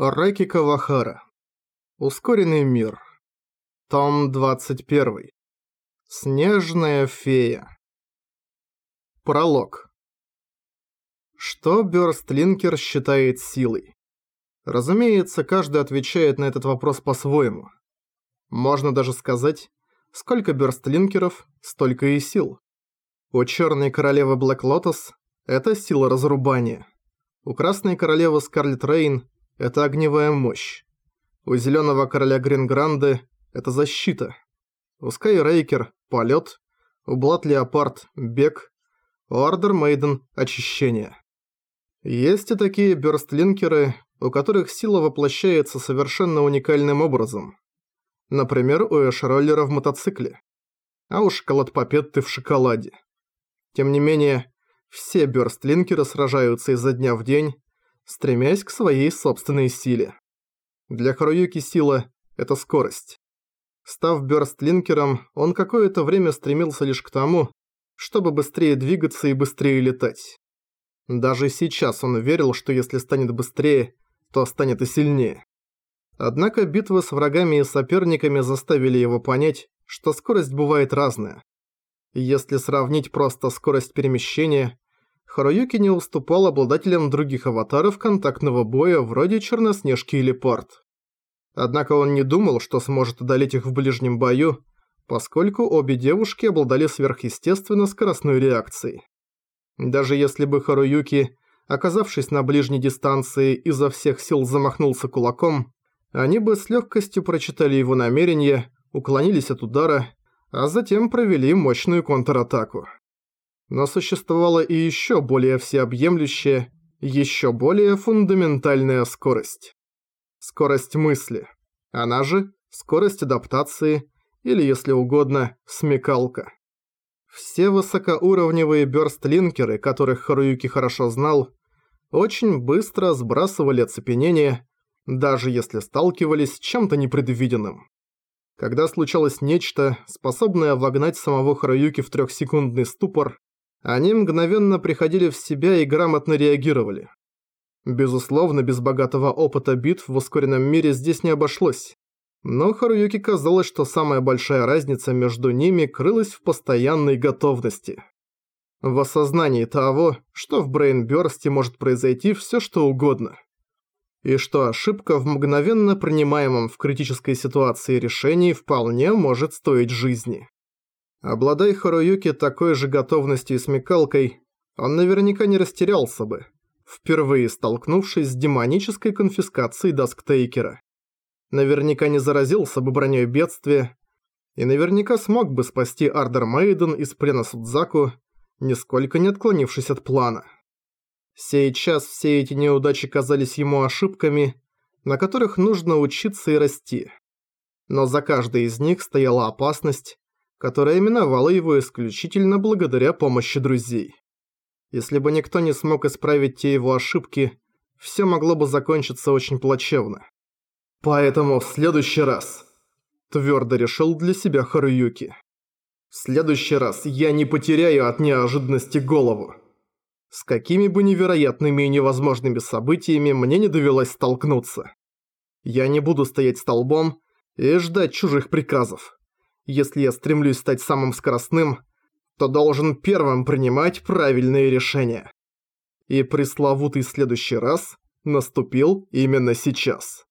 Раки Кавахара. Ускоренный мир. Том 21. Снежная фея. Пролог. Что Бёрстлинкер считает силой? Разумеется, каждый отвечает на этот вопрос по-своему. Можно даже сказать, сколько Бёрстлинкеров, столько и сил. У Черной Королевы Блэк Лотос это сила разрубания. У Красной Королевы Скарлет Рейн это огневая мощь. У Зеленого Короля Грингранды – это защита. У Скайрейкер – полет. У Блад Леопард – бег. У Ардер Мейден – очищение. Есть и такие бёрстлинкеры, у которых сила воплощается совершенно уникальным образом. Например, у Эшроллера в мотоцикле. А у шоколад-папетты в шоколаде. Тем не менее, все бёрстлинкеры сражаются изо дня в день, стремясь к своей собственной силе. Для Харуюки сила – это скорость. Став бёрстлинкером, он какое-то время стремился лишь к тому, чтобы быстрее двигаться и быстрее летать. Даже сейчас он верил, что если станет быстрее, то станет и сильнее. Однако битвы с врагами и соперниками заставили его понять, что скорость бывает разная. Если сравнить просто скорость перемещения, Харуюки не уступал обладателям других аватаров контактного боя вроде Черноснежки или Порт. Однако он не думал, что сможет одолеть их в ближнем бою, поскольку обе девушки обладали сверхъестественно скоростной реакцией. Даже если бы Харуюки, оказавшись на ближней дистанции, изо всех сил замахнулся кулаком, они бы с легкостью прочитали его намерения, уклонились от удара, а затем провели мощную контратаку. Но существовала и еще более всеобъемлющая, еще более фундаментальная скорость. Скорость мысли. Она же скорость адаптации, или, если угодно, смекалка. Все высокоуровневые бёрстлинкеры, которых Харуюки хорошо знал, очень быстро сбрасывали оцепенение, даже если сталкивались с чем-то непредвиденным. Когда случалось нечто, способное вогнать самого Харуюки в трехсекундный ступор, они мгновенно приходили в себя и грамотно реагировали. Безусловно, без богатого опыта битв в ускоренном мире здесь не обошлось. Но Харуюки казалось, что самая большая разница между ними крылась в постоянной готовности. В осознании того, что в Брейнбёрсте может произойти всё что угодно. И что ошибка в мгновенно принимаемом в критической ситуации решении вполне может стоить жизни. Обладай Харуюки такой же готовностью и смекалкой, он наверняка не растерялся бы, впервые столкнувшись с демонической конфискацией Дасктейкера. Наверняка не заразился бы броней бедствия, и наверняка смог бы спасти Ардер Мейден из плена Судзаку, нисколько не отклонившись от плана. Сейчас все эти неудачи казались ему ошибками, на которых нужно учиться и расти. Но за каждой из них стояла опасность, которая миновала его исключительно благодаря помощи друзей. Если бы никто не смог исправить те его ошибки, все могло бы закончиться очень плачевно. Поэтому в следующий раз, твердо решил для себя Харуюки. В следующий раз я не потеряю от неожиданности голову. С какими бы невероятными и невозможными событиями мне не довелось столкнуться. Я не буду стоять столбом и ждать чужих приказов. Если я стремлюсь стать самым скоростным, то должен первым принимать правильные решения. И пресловутый следующий раз наступил именно сейчас.